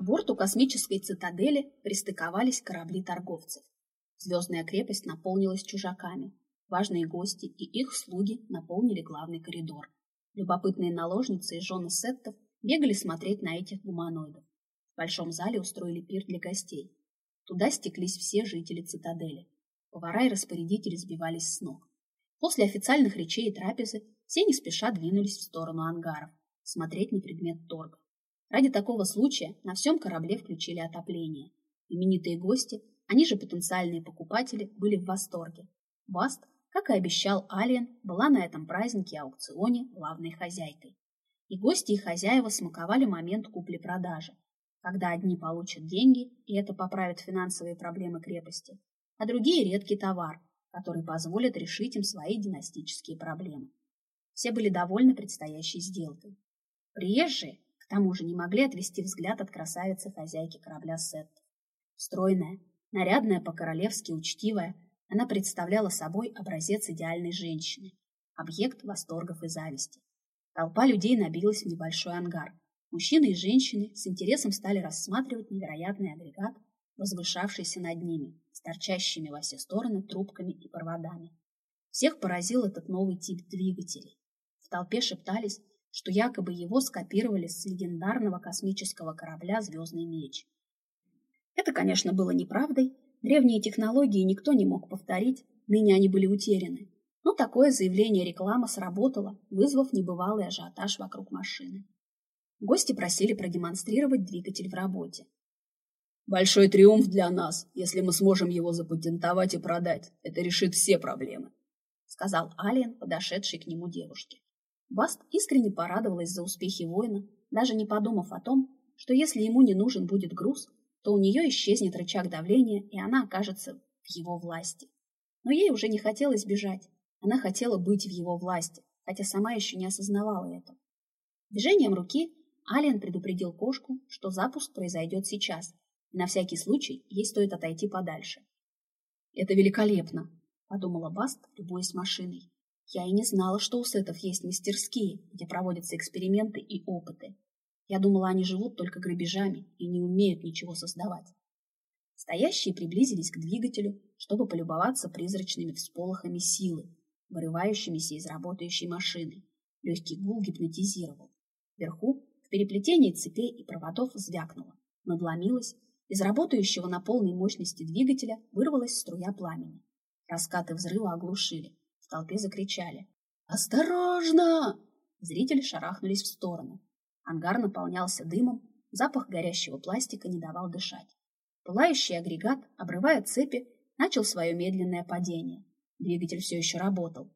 Борту космической цитадели пристыковались корабли торговцев. Звездная крепость наполнилась чужаками. Важные гости и их слуги наполнили главный коридор. Любопытные наложницы и жены сеттов бегали смотреть на этих гуманоидов. В большом зале устроили пир для гостей. Туда стеклись все жители цитадели. Повара и распорядители сбивались с ног. После официальных речей и трапезы все не спеша двинулись в сторону ангаров, смотреть на предмет торга. Ради такого случая на всем корабле включили отопление. Именитые гости, они же потенциальные покупатели, были в восторге. Баст, как и обещал Алиен, была на этом празднике аукционе главной хозяйкой. И гости и хозяева смаковали момент купли-продажи, когда одни получат деньги, и это поправит финансовые проблемы крепости, а другие – редкий товар, который позволит решить им свои династические проблемы. Все были довольны предстоящей сделкой. Приезжие, к тому же, не могли отвести взгляд от красавицы-хозяйки корабля Сет. Стройная, нарядная по-королевски учтивая, она представляла собой образец идеальной женщины, объект восторгов и зависти. Толпа людей набилась в небольшой ангар. Мужчины и женщины с интересом стали рассматривать невероятный агрегат, возвышавшийся над ними, с торчащими во все стороны трубками и проводами. Всех поразил этот новый тип двигателей. В толпе шептались, что якобы его скопировали с легендарного космического корабля «Звездный меч». Это, конечно, было неправдой, древние технологии никто не мог повторить, ныне они были утеряны. Но такое заявление реклама сработало, вызвав небывалый ажиотаж вокруг машины. Гости просили продемонстрировать двигатель в работе. Большой триумф для нас, если мы сможем его запатентовать и продать. Это решит все проблемы, — сказал Алиен, подошедший к нему девушке. Баст искренне порадовалась за успехи воина, даже не подумав о том, что если ему не нужен будет груз, то у нее исчезнет рычаг давления, и она окажется в его власти. Но ей уже не хотелось бежать. Она хотела быть в его власти, хотя сама еще не осознавала это. Движением руки Алиен предупредил кошку, что запуск произойдет сейчас, и на всякий случай ей стоит отойти подальше. «Это великолепно», — подумала Баст, любуясь машиной. «Я и не знала, что у сетов есть мастерские, где проводятся эксперименты и опыты. Я думала, они живут только грабежами и не умеют ничего создавать. Стоящие приблизились к двигателю, чтобы полюбоваться призрачными всполохами силы, вырывающимися из работающей машины. Легкий гул гипнотизировал. Вверху, в переплетении цепей и проводов, звякнуло, надломилось, из работающего на полной мощности двигателя вырвалась струя пламени. Раскаты взрыва оглушили. В толпе закричали. «Осторожно!» Зрители шарахнулись в сторону. Ангар наполнялся дымом, запах горящего пластика не давал дышать. Пылающий агрегат, обрывая цепи, начал свое медленное падение. Двигатель все еще работал.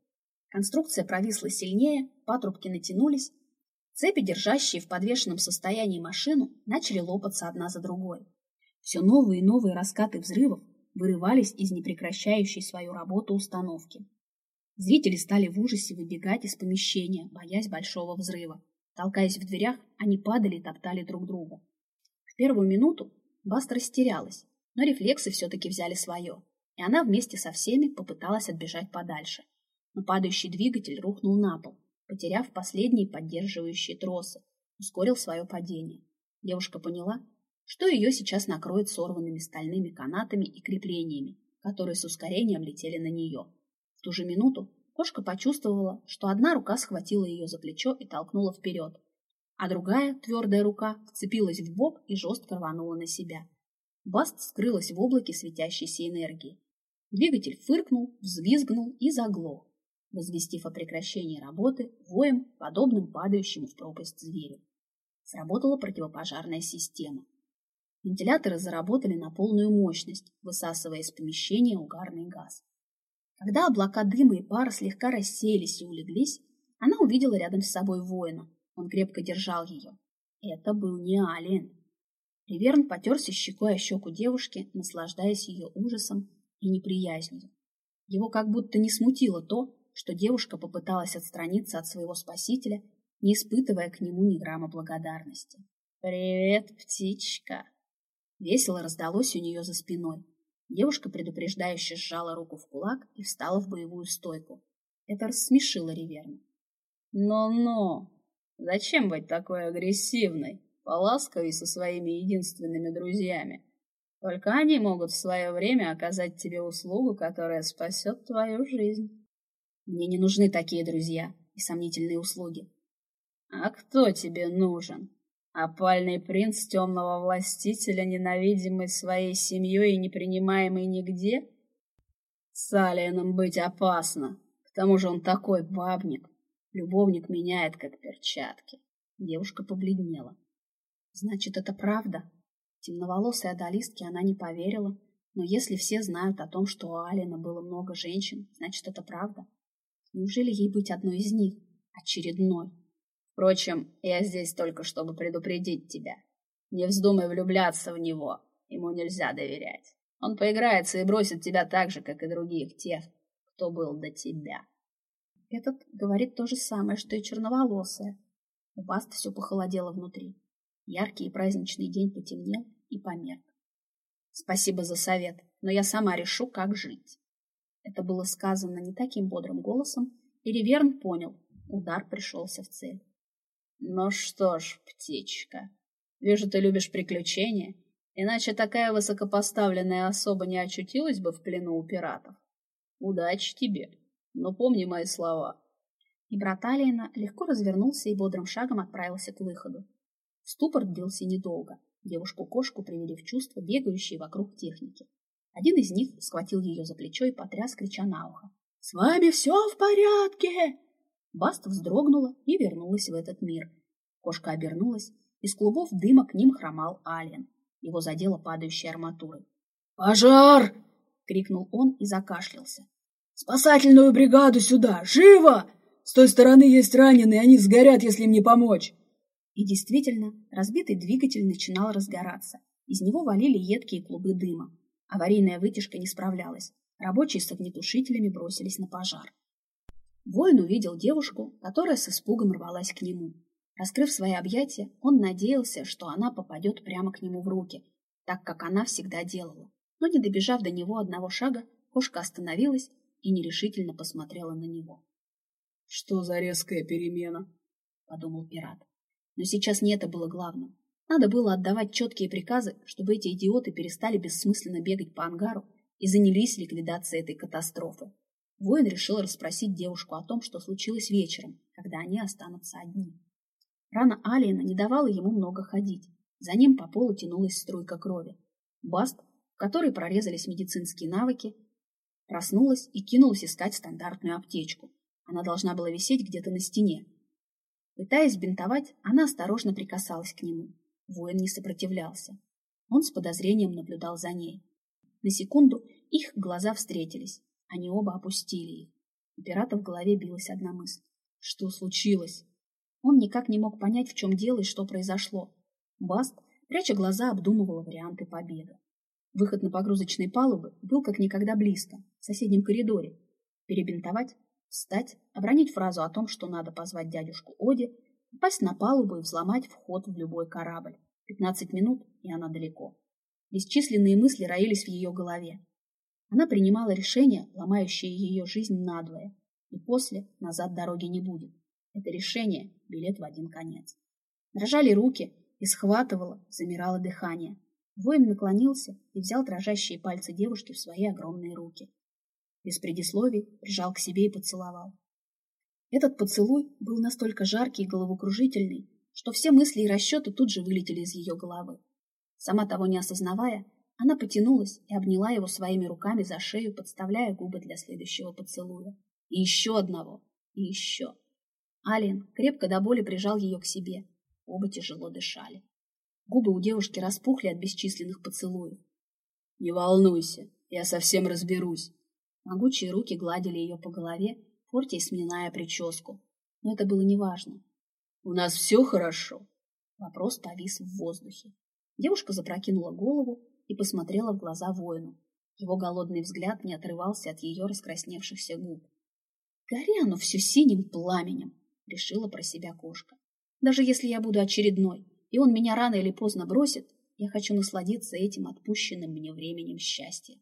Конструкция провисла сильнее, патрубки натянулись. Цепи, держащие в подвешенном состоянии машину, начали лопаться одна за другой. Все новые и новые раскаты взрывов вырывались из непрекращающей свою работу установки. Зрители стали в ужасе выбегать из помещения, боясь большого взрыва. Толкаясь в дверях, они падали и топтали друг друга. В первую минуту Баст растерялась, но рефлексы все-таки взяли свое, и она вместе со всеми попыталась отбежать подальше. Но падающий двигатель рухнул на пол, потеряв последние поддерживающие тросы, ускорил свое падение. Девушка поняла, что ее сейчас накроет сорванными стальными канатами и креплениями, которые с ускорением летели на нее. Ту же минуту Кошка почувствовала, что одна рука схватила ее за плечо и толкнула вперед, а другая, твердая рука, вцепилась в бок и жестко рванула на себя. Баст скрылась в облаке светящейся энергии. Двигатель фыркнул, взвизгнул и заглох, возвестив о прекращении работы воем, подобным падающему в пропасть зверю. Сработала противопожарная система. Вентиляторы заработали на полную мощность, высасывая из помещения угарный газ. Когда облака дыма и пара слегка рассеялись и улеглись, она увидела рядом с собой воина. Он крепко держал ее. Это был не Алиен. Риверн потерся щекой о щеку девушки, наслаждаясь ее ужасом и неприязнью. Его как будто не смутило то, что девушка попыталась отстраниться от своего спасителя, не испытывая к нему ни грамма благодарности. «Привет, птичка!» Весело раздалось у нее за спиной. Девушка предупреждающе сжала руку в кулак и встала в боевую стойку. Это рассмешило Риверну. «Ну-ну, зачем быть такой агрессивной?» поласковей со своими единственными друзьями. Только они могут в свое время оказать тебе услугу, которая спасет твою жизнь. Мне не нужны такие друзья и сомнительные услуги. А кто тебе нужен? Опальный принц темного властителя, ненавидимый своей семьей и не принимаемый нигде? С Алиеном быть опасно. К тому же он такой бабник. Любовник меняет, как перчатки. Девушка побледнела. Значит, это правда? Темноволосой одолистке она не поверила, но если все знают о том, что у Алина было много женщин, значит, это правда. Неужели ей быть одной из них? Очередной. Впрочем, я здесь только чтобы предупредить тебя. Не вздумай влюбляться в него. Ему нельзя доверять. Он поиграется и бросит тебя так же, как и других тех, кто был до тебя. Этот говорит то же самое, что и черноволосая. У Баста все похолодело внутри. Яркий и праздничный день потемнел и померк. Спасибо за совет, но я сама решу, как жить. Это было сказано не таким бодрым голосом, и Риверн понял, удар пришелся в цель. Ну что ж, птичка, вижу, ты любишь приключения, иначе такая высокопоставленная особа не очутилась бы в плену у пиратов. Удачи тебе, но помни мои слова. И брат Алиена легко развернулся и бодрым шагом отправился к выходу. Ступор длился недолго. Девушку-кошку привели в чувство бегающие вокруг техники. Один из них схватил ее за плечо и потряс, крича на ухо. «С вами все в порядке!» Баста вздрогнула и вернулась в этот мир. Кошка обернулась, из клубов дыма к ним хромал Ален. Его задело падающей арматурой. «Пожар!» — крикнул он и закашлялся. «Спасательную бригаду сюда! Живо! С той стороны есть раненые, они сгорят, если им не помочь!» И действительно, разбитый двигатель начинал разгораться. Из него валили едкие клубы дыма. Аварийная вытяжка не справлялась. Рабочие с огнетушителями бросились на пожар. Воин увидел девушку, которая с испугом рвалась к нему. Раскрыв свои объятия, он надеялся, что она попадет прямо к нему в руки, так как она всегда делала. Но не добежав до него одного шага, кошка остановилась и нерешительно посмотрела на него. — Что за резкая перемена? — подумал пират. Но сейчас не это было главным. Надо было отдавать четкие приказы, чтобы эти идиоты перестали бессмысленно бегать по ангару и занялись ликвидацией этой катастрофы. Воин решил расспросить девушку о том, что случилось вечером, когда они останутся одни. Рана Алиена не давала ему много ходить. За ним по полу тянулась струйка крови. Баст, в которой прорезались медицинские навыки, проснулась и кинулась искать стандартную аптечку. Она должна была висеть где-то на стене. Пытаясь бинтовать, она осторожно прикасалась к нему. Воин не сопротивлялся. Он с подозрением наблюдал за ней. На секунду их глаза встретились. Они оба опустили их. У пирата в голове билась одна мысль. Что случилось? Он никак не мог понять, в чем дело и что произошло. Баст, пряча глаза, обдумывала варианты побега. Выход на погрузочные палубы был как никогда близко, в соседнем коридоре. Перебинтовать, встать, обронить фразу о том, что надо позвать дядюшку Оди, попасть на палубу и взломать вход в любой корабль. Пятнадцать минут, и она далеко. Бесчисленные мысли роились в ее голове. Она принимала решение, ломающее ее жизнь надвое, и после назад дороги не будет. Это решение – билет в один конец. Дрожали руки, и схватывало, замирало дыхание. Воин наклонился и взял дрожащие пальцы девушки в свои огромные руки. Без предисловий прижал к себе и поцеловал. Этот поцелуй был настолько жаркий и головокружительный, что все мысли и расчеты тут же вылетели из ее головы. Сама того не осознавая, она потянулась и обняла его своими руками за шею, подставляя губы для следующего поцелуя. И еще одного. И еще. Ален крепко до боли прижал ее к себе. Оба тяжело дышали. Губы у девушки распухли от бесчисленных поцелуев. «Не волнуйся, я совсем разберусь». Могучие руки гладили ее по голове, портя и сминая прическу. Но это было неважно. «У нас все хорошо?» Вопрос повис в воздухе. Девушка запрокинула голову и посмотрела в глаза воину. Его голодный взгляд не отрывался от ее раскрасневшихся губ. «Гори оно все синим пламенем!» — решила про себя кошка. «Даже если я буду очередной, и он меня рано или поздно бросит, я хочу насладиться этим отпущенным мне временем счастья».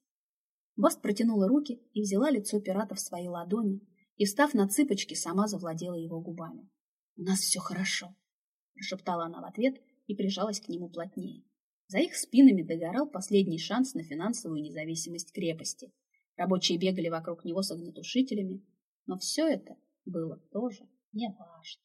Баст протянула руки и взяла лицо пирата в свои ладони, и, встав на цыпочки, сама завладела его губами. «У нас все хорошо», — прошептала она в ответ и прижалась к нему плотнее. За их спинами догорал последний шанс на финансовую независимость крепости. Рабочие бегали вокруг него с огнетушителями, но все это было тоже неважно.